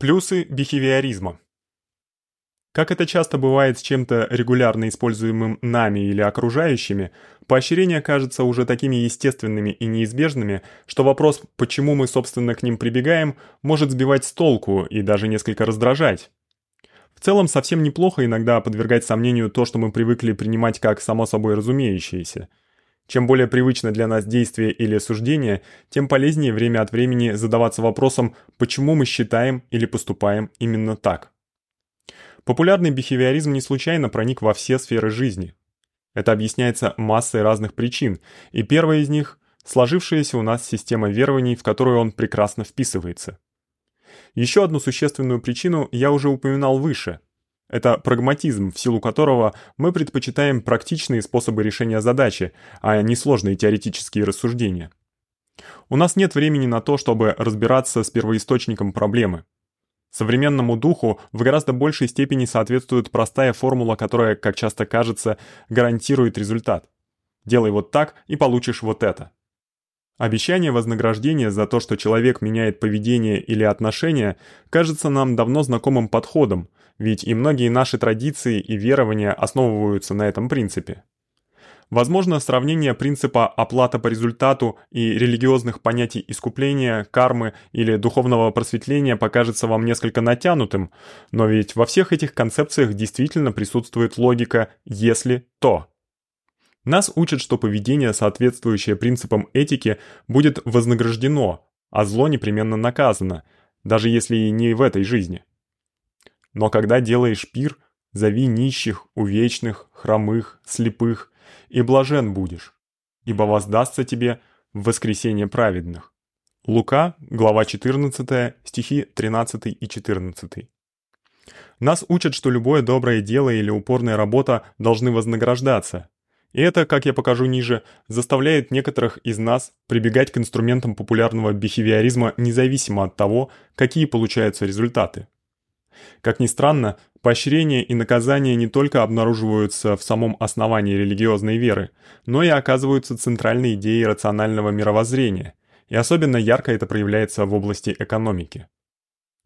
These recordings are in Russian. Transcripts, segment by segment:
Плюсы бихевиоризма. Как это часто бывает с чем-то регулярно используемым нами или окружающими, поощрения кажутся уже такими естественными и неизбежными, что вопрос, почему мы собственно к ним прибегаем, может сбивать с толку и даже несколько раздражать. В целом совсем неплохо иногда подвергать сомнению то, что мы привыкли принимать как само собой разумеющееся. Чем более привычно для нас действие или суждение, тем полезнее время от времени задаваться вопросом, почему мы считаем или поступаем именно так. Популярный бихевиоризм не случайно проник во все сферы жизни. Это объясняется массой разных причин, и первая из них сложившаяся у нас система верований, в которую он прекрасно вписывается. Ещё одну существенную причину я уже упоминал выше – это прагматизм, в силу которого мы предпочитаем практичные способы решения задачи, а не сложные теоретические рассуждения. У нас нет времени на то, чтобы разбираться с первоисточником проблемы. Современному духу в гораздо большей степени соответствует простая формула, которая, как часто кажется, гарантирует результат. Делай вот так и получишь вот это. Обещание вознаграждения за то, что человек меняет поведение или отношения, кажется нам давно знакомым подходом, ведь и многие наши традиции и верования основываются на этом принципе. Возможно, сравнение принципа оплата по результату и религиозных понятий искупления, кармы или духовного просветления покажется вам несколько натянутым, но ведь во всех этих концепциях действительно присутствует логика «если то». Нас учат, что поведение, соответствующее принципам этики, будет вознаграждено, а зло непременно наказано, даже если и не в этой жизни. Но когда делаешь пир, зови нищих, увечных, хромых, слепых, и блажен будешь, ибо воздастся тебе в воскресение праведных. Лука, глава 14, стихи 13 и 14. Нас учат, что любое доброе дело или упорная работа должны вознаграждаться, и это, как я покажу ниже, заставляет некоторых из нас прибегать к инструментам популярного бихевиоризма независимо от того, какие получаются результаты. Как ни странно, поощрения и наказания не только обнаруживаются в самом основании религиозной веры, но и оказываются центральной идеей рационального мировоззрения, и особенно ярко это проявляется в области экономики.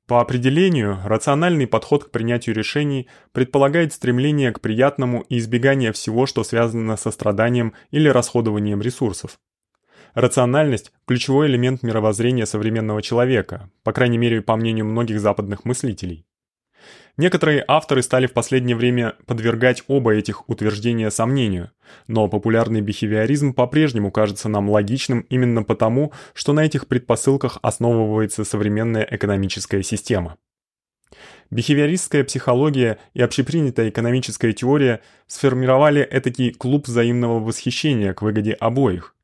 По определению, рациональный подход к принятию решений предполагает стремление к приятному и избегание всего, что связано со страданием или расходованием ресурсов. Рациональность ключевой элемент мировоззрения современного человека, по крайней мере, по мнению многих западных мыслителей. Некоторые авторы стали в последнее время подвергать оба этих утверждения сомнению, но популярный бихевиоризм по-прежнему кажется нам логичным именно потому, что на этих предпосылках основывается современная экономическая система. Бихевиористская психология и общепринятая экономическая теория сформировали этакий клуб взаимного восхищения к выгоде обоих.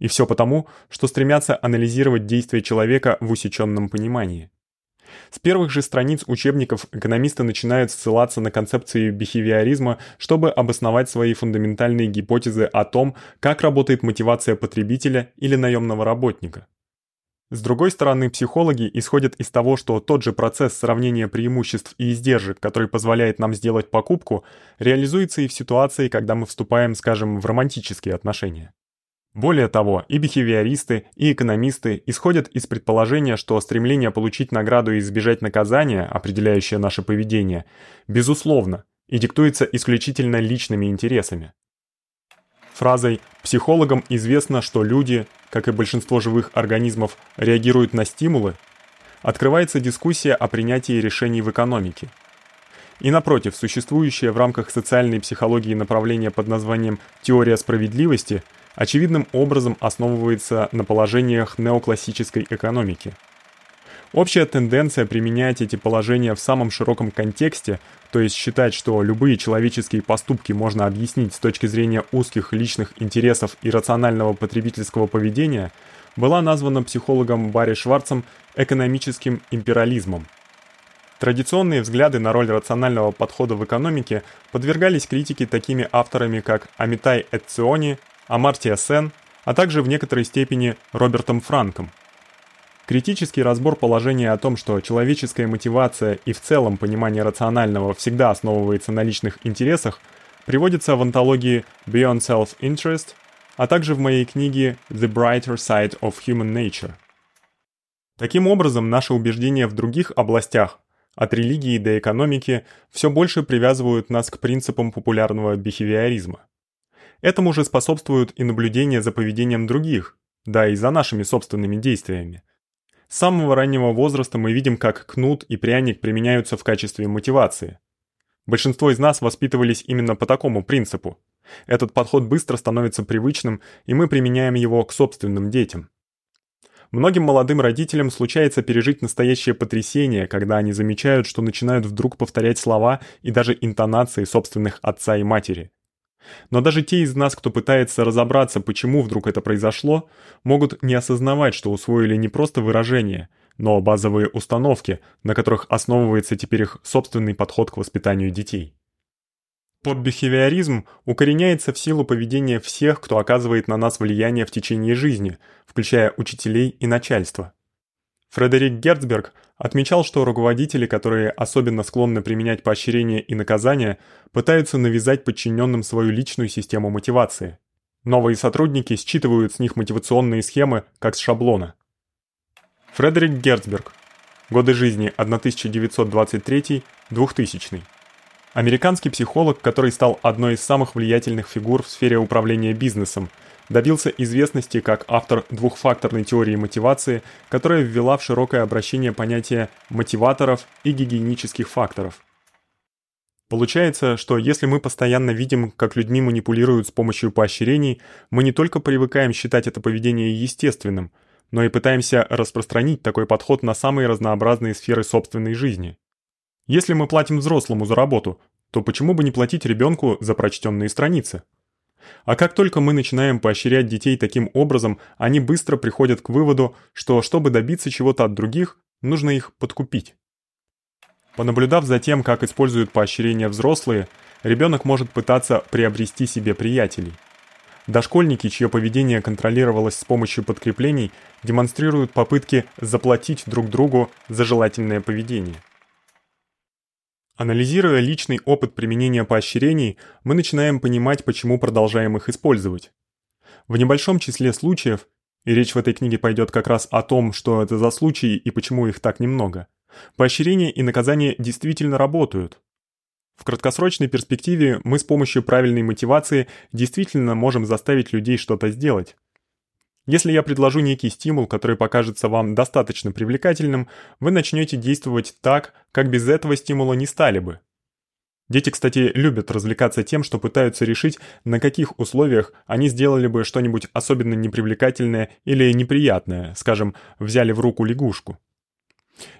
И всё потому, что стремятся анализировать действия человека в усечённом понимании. С первых же страниц учебников экономисты начинают ссылаться на концепции бихевиоризма, чтобы обосновать свои фундаментальные гипотезы о том, как работает мотивация потребителя или наемного работника. С другой стороны, психологи исходят из того, что тот же процесс сравнения преимуществ и издержек, который позволяет нам сделать покупку, реализуется и в ситуации, когда мы вступаем, скажем, в романтические отношения. Более того, и бихевиористы, и экономисты исходят из предположения, что стремление получить награду и избежать наказания, определяющее наше поведение, безусловно и диктуется исключительно личными интересами. Фразой «психологам известно, что люди, как и большинство живых организмов, реагируют на стимулы» открывается дискуссия о принятии решений в экономике. И напротив, существующее в рамках социальной психологии направление под названием «теория справедливости» – очевидным образом основывается на положениях неоклассической экономики. Общая тенденция применять эти положения в самом широком контексте, то есть считать, что любые человеческие поступки можно объяснить с точки зрения узких личных интересов и рационального потребительского поведения, была названа психологом Барри Шварцем экономическим империализмом. Традиционные взгляды на роль рационального подхода в экономике подвергались критике такими авторами, как Амитай Эцциони, Амартия Сен, а также в некоторой степени Робертом Франком. Критический разбор положения о том, что человеческая мотивация и в целом понимание рационального всегда основывается на личных интересах, приводится в антологии Beyond Self-Interest, а также в моей книге The Brighter Side of Human Nature. Таким образом, наши убеждения в других областях, от религии до экономики, всё больше привязывают нас к принципам популярного бихевиоризма. Этому же способствуют и наблюдения за поведением других, да и за нашими собственными действиями. С самого раннего возраста мы видим, как кнут и пряник применяются в качестве мотивации. Большинство из нас воспитывались именно по такому принципу. Этот подход быстро становится привычным, и мы применяем его к собственным детям. Многим молодым родителям случается пережить настоящее потрясение, когда они замечают, что начинают вдруг повторять слова и даже интонации собственных отца и матери. Но даже те из нас, кто пытается разобраться, почему вдруг это произошло, могут не осознавать, что усвоили не просто выражения, но базовые установки, на которых основывается теперь их собственный подход к воспитанию детей. Подбихевиоризм укореняется в силу поведения всех, кто оказывает на нас влияние в течение жизни, включая учителей и начальство. Фредерик Герцберг отмечал, что руководители, которые особенно склонны применять поощрения и наказания, пытаются навязать подчиненным свою личную систему мотивации. Новые сотрудники считывают с них мотивационные схемы как с шаблона. Фредерик Герцберг. Годы жизни 1923-2000. Американский психолог, который стал одной из самых влиятельных фигур в сфере управления бизнесом – добился известности как автор двухфакторной теории мотивации, которая ввела в широкое обращение понятие мотиваторов и гигиенических факторов. Получается, что если мы постоянно видим, как людьми манипулируют с помощью поощрений, мы не только привыкаем считать это поведение естественным, но и пытаемся распространить такой подход на самые разнообразные сферы собственной жизни. Если мы платим взрослому за работу, то почему бы не платить ребёнку за прочтённые страницы? А как только мы начинаем поощрять детей таким образом, они быстро приходят к выводу, что чтобы добиться чего-то от других, нужно их подкупить. Понаблюдав за тем, как используют поощрения взрослые, ребёнок может пытаться приобрести себе приятелей. Дошкольники, чье поведение контролировалось с помощью подкреплений, демонстрируют попытки заплатить друг другу за желательное поведение. Анализируя личный опыт применения поощрений, мы начинаем понимать, почему продолжаем их использовать. В небольшом числе случаев, и речь в этой книге пойдёт как раз о том, что это за случаи и почему их так немного, поощрения и наказания действительно работают. В краткосрочной перспективе мы с помощью правильной мотивации действительно можем заставить людей что-то сделать. Если я предложу некий стимул, который покажется вам достаточно привлекательным, вы начнёте действовать так, как без этого стимула не стали бы. Дети, кстати, любят развлекаться тем, что пытаются решить, на каких условиях они сделали бы что-нибудь особенно непривлекательное или неприятное, скажем, взяли в руку лягушку.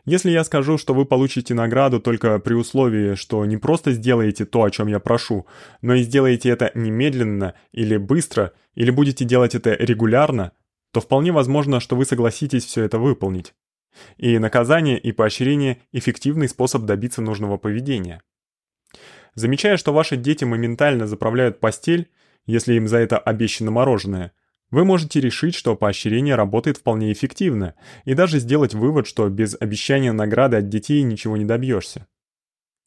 Если я скажу, что вы получите награду только при условии, что не просто сделаете то, о чём я прошу, но и сделаете это немедленно или быстро, или будете делать это регулярно, то вполне возможно, что вы согласитесь всё это выполнить. И наказание и поощрение эффективный способ добиться нужного поведения. Замечая, что ваши дети моментально заправляют постель, если им за это обещано мороженое, вы можете решить, что поощрение работает вполне эффективно, и даже сделать вывод, что без обещания награды от детей ничего не добьёшься.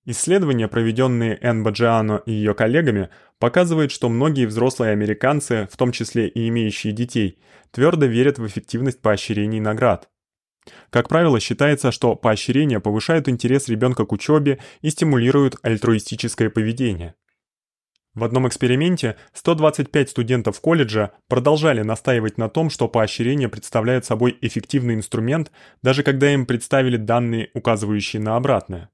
Исследования, проведённые Энн Баджиано и её коллегами, показывают, что многие взрослые американцы, в том числе и имеющие детей, твёрдо верят в эффективность поощрений и наград. Как правило, считается, что поощрения повышают интерес ребёнка к учёбе и стимулируют альтруистическое поведение. В одном эксперименте 125 студентов колледжа продолжали настаивать на том, что поощрение представляет собой эффективный инструмент, даже когда им представили данные, указывающие на обратное.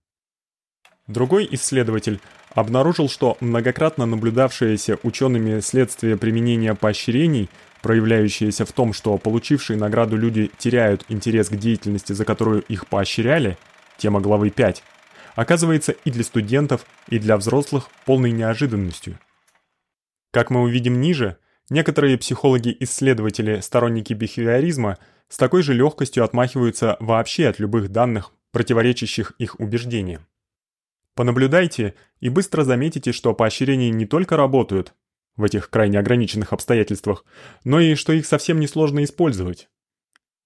Другой исследователь обнаружил, что многократно наблюдавшееся учёными следствие применения поощрений, проявляющееся в том, что получившие награду люди теряют интерес к деятельности, за которую их поощряли, тема главы 5, оказывается и для студентов, и для взрослых полной неожиданностью. Как мы увидим ниже, некоторые психологи-исследователи, сторонники бихевиоризма, с такой же лёгкостью отмахиваются вообще от любых данных, противоречащих их убеждениям. Понаблюдайте и быстро заметите, что поощрения не только работают в этих крайне ограниченных обстоятельствах, но и что их совсем не сложно использовать.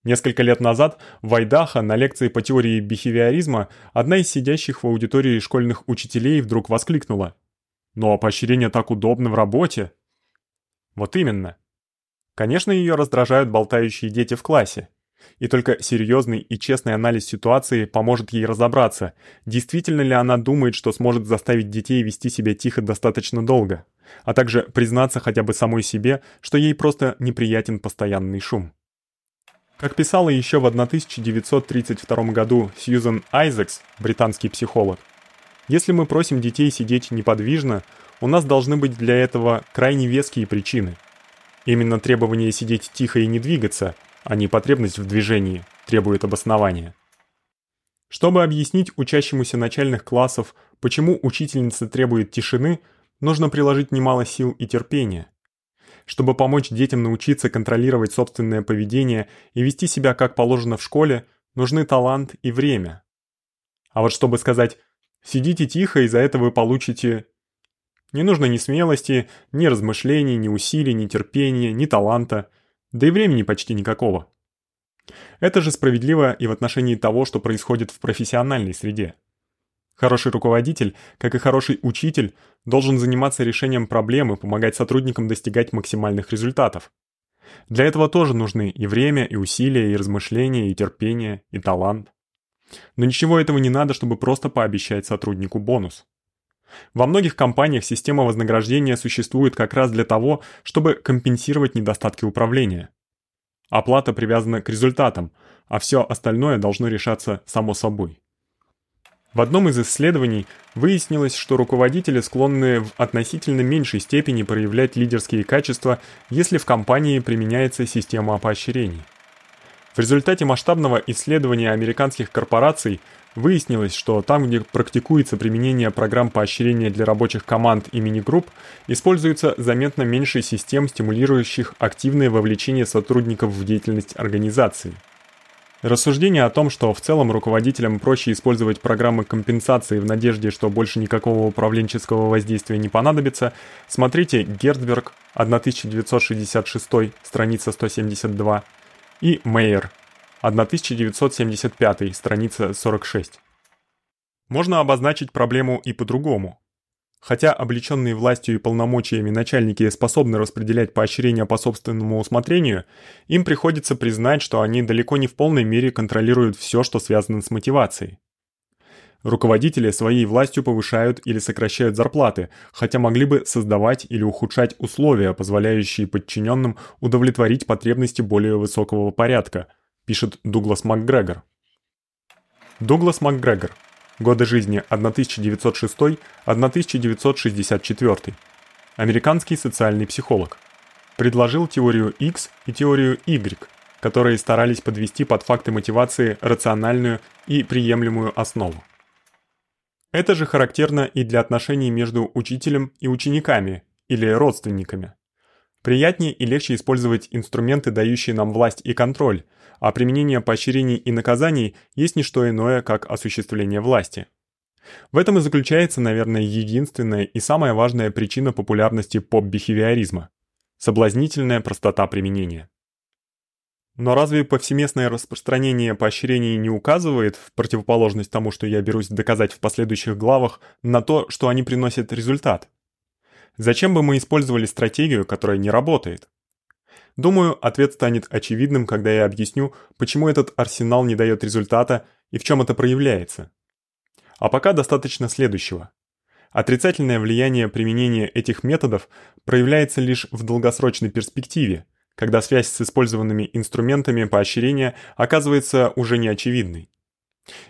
Несколько лет назад в Айдахо на лекции по теории бихевиоризма одна из сидящих в аудитории школьных учителей вдруг воскликнула: "Но поощрение так удобно в работе". Вот именно. Конечно, её раздражают болтающие дети в классе. И только серьёзный и честный анализ ситуации поможет ей разобраться, действительно ли она думает, что сможет заставить детей вести себя тихо достаточно долго, а также признаться хотя бы самой себе, что ей просто неприятен постоянный шум. Как писала ещё в 1932 году Сьюзен Айзекс, британский психолог, если мы просим детей сидеть неподвижно, у нас должны быть для этого крайне веские причины. Именно требование сидеть тихо и не двигаться, а не потребность в движении, требует обоснования. Чтобы объяснить учащемуся начальных классов, почему учительница требует тишины, нужно приложить немало сил и терпения. Чтобы помочь детям научиться контролировать собственное поведение и вести себя как положено в школе, нужны талант и время. А вот чтобы сказать Сидите тихо, и за это вы получите не нужно ни смелости, ни размышлений, ни усилий, ни терпения, ни таланта, да и времени почти никакого. Это же справедливо и в отношении того, что происходит в профессиональной среде. Хороший руководитель, как и хороший учитель, должен заниматься решением проблем и помогать сотрудникам достигать максимальных результатов. Для этого тоже нужны и время, и усилия, и размышления, и терпение, и талант. Но ничего этого не надо, чтобы просто пообещать сотруднику бонус. Во многих компаниях система вознаграждения существует как раз для того, чтобы компенсировать недостатки управления. Оплата привязана к результатам, а всё остальное должно решаться само собой. В одном из исследований выяснилось, что руководители склонны в относительно меньшей степени проявлять лидерские качества, если в компании применяется система поощрений. В результате масштабного исследования американских корпораций выяснилось, что там, где практикуется применение программ поощрения для рабочих команд и мини-групп, используется заметно меньше систем, стимулирующих активное вовлечение сотрудников в деятельность организации. Рассуждение о том, что в целом руководителям проще использовать программы компенсации в надежде, что больше никакого управленческого воздействия не понадобится, смотрите Гердберг, 1966, страница 172, и Мейер, 1975, страница 46. Можно обозначить проблему и по-другому. Хотя облечённые властью и полномочиями начальники способны распределять поощрения по собственному усмотрению, им приходится признать, что они далеко не в полной мере контролируют всё, что связано с мотивацией. Руководители своей властью повышают или сокращают зарплаты, хотя могли бы создавать или ухудшать условия, позволяющие подчиненным удовлетворить потребности более высокого порядка, пишет Дуглас МакГрегор. Дуглас МакГрегор. Годы жизни 1906-1964. Американский социальный психолог. Предложил теорию X и теорию Y, которые старались подвести под факты мотивации рациональную и приемлемую основу. Это же характерно и для отношений между учителем и учениками или родственниками. Приятнее и легче использовать инструменты, дающие нам власть и контроль, а применение поощрений и наказаний есть не что иное, как осуществление власти. В этом и заключается, наверное, единственная и самая важная причина популярности поп-бихевиоризма соблазнительная простота применения. Но разве повсеместное распространение поощрений не указывает в противоположность тому, что я берусь доказать в последующих главах, на то, что они приносят результат? Зачем бы мы использовали стратегию, которая не работает? Думаю, ответ станет очевидным, когда я объясню, почему этот арсенал не даёт результата и в чём это проявляется. А пока достаточно следующего. Отрицательное влияние применения этих методов проявляется лишь в долгосрочной перспективе – когда связь с использованными инструментами поощрения оказывается уже неочевидной.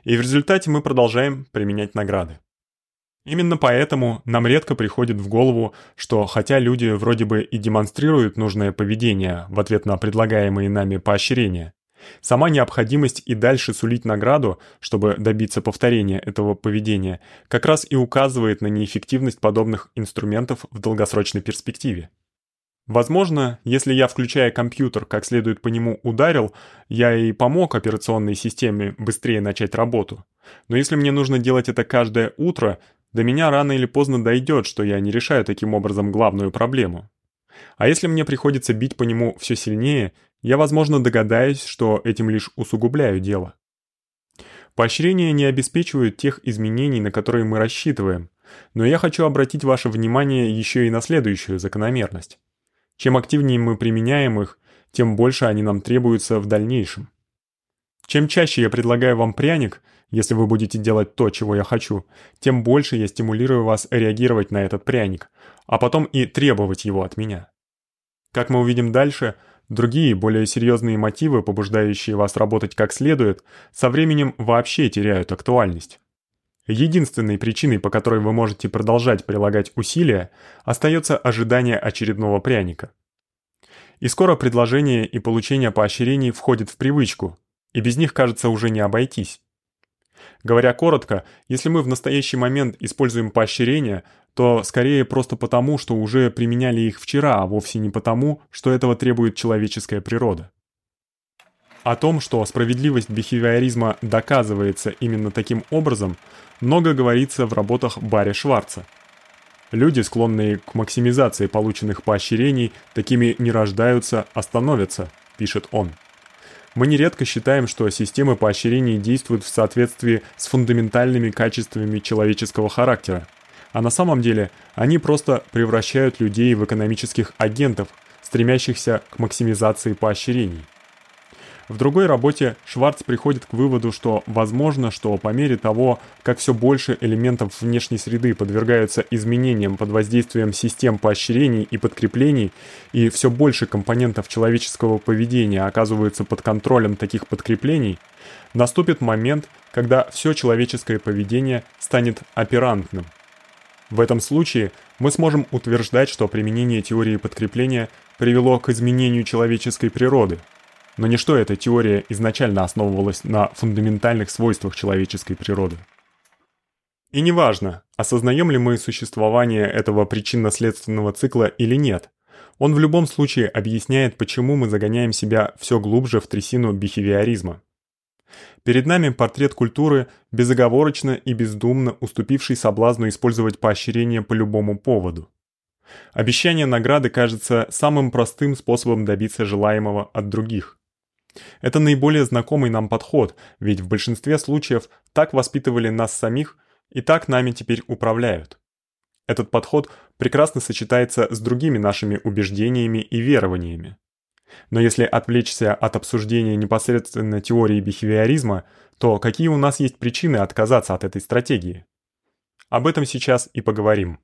И в результате мы продолжаем применять награды. Именно поэтому нам редко приходит в голову, что хотя люди вроде бы и демонстрируют нужное поведение в ответ на предлагаемые нами поощрения, сама необходимость и дальше сулить награду, чтобы добиться повторения этого поведения, как раз и указывает на неэффективность подобных инструментов в долгосрочной перспективе. Возможно, если я, включая компьютер, как следует по нему ударил, я и помог операционной системе быстрее начать работу. Но если мне нужно делать это каждое утро, до меня рано или поздно дойдёт, что я не решаю таким образом главную проблему. А если мне приходится бить по нему всё сильнее, я, возможно, догадаюсь, что этим лишь усугубляю дело. Поощрения не обеспечивают тех изменений, на которые мы рассчитываем. Но я хочу обратить ваше внимание ещё и на следующую закономерность. Чем активнее мы применяем их, тем больше они нам требуются в дальнейшем. Чем чаще я предлагаю вам пряник, если вы будете делать то, чего я хочу, тем больше я стимулирую вас реагировать на этот пряник, а потом и требовать его от меня. Как мы увидим дальше, другие, более серьезные мотивы, побуждающие вас работать как следует, со временем вообще теряют актуальность. Единственной причиной, по которой вы можете продолжать прилагать усилия, остается ожидание очередного пряника. И скоро предложение и получение поощрений входят в привычку, и без них, кажется, уже не обойтись. Говоря коротко, если мы в настоящий момент используем поощрения, то скорее просто потому, что уже применяли их вчера, а вовсе не потому, что этого требует человеческая природа. О том, что справедливость бихевиоризма доказывается именно таким образом, много говорится в работах Барри Шварца. Люди, склонные к максимизации полученных поощрений, такими не рождаются, а становятся, пишет он. Мы нередко считаем, что системы поощрений действуют в соответствии с фундаментальными качествами человеческого характера. А на самом деле они просто превращают людей в экономических агентов, стремящихся к максимизации поощрений. В другой работе Шварц приходит к выводу, что возможно, что по мере того, как все больше элементов внешней среды подвергаются изменениям под воздействием систем поощрений и подкреплений, и все больше компонентов человеческого поведения оказываются под контролем таких подкреплений, наступит момент, когда все человеческое поведение станет оперантным. В этом случае мы сможем утверждать, что применение теории подкрепления привело к изменению человеческой природы – но ничто эта теория изначально основывалась на фундаментальных свойствах человеческой природы. И неважно, осознаем ли мы существование этого причинно-следственного цикла или нет. Он в любом случае объясняет, почему мы загоняем себя все глубже в трясину бихевиоризма. Перед нами портрет культуры, безоговорочно и бездумно уступивший соблазну использовать поощрение по любому поводу. Обещание награды кажется самым простым способом добиться желаемого от других. Это наиболее знакомый нам подход, ведь в большинстве случаев так воспитывали нас самих и так нами теперь управляют. Этот подход прекрасно сочетается с другими нашими убеждениями и верованиями. Но если отвлечься от обсуждения непосредственно теории бихевиоризма, то какие у нас есть причины отказаться от этой стратегии? Об этом сейчас и поговорим.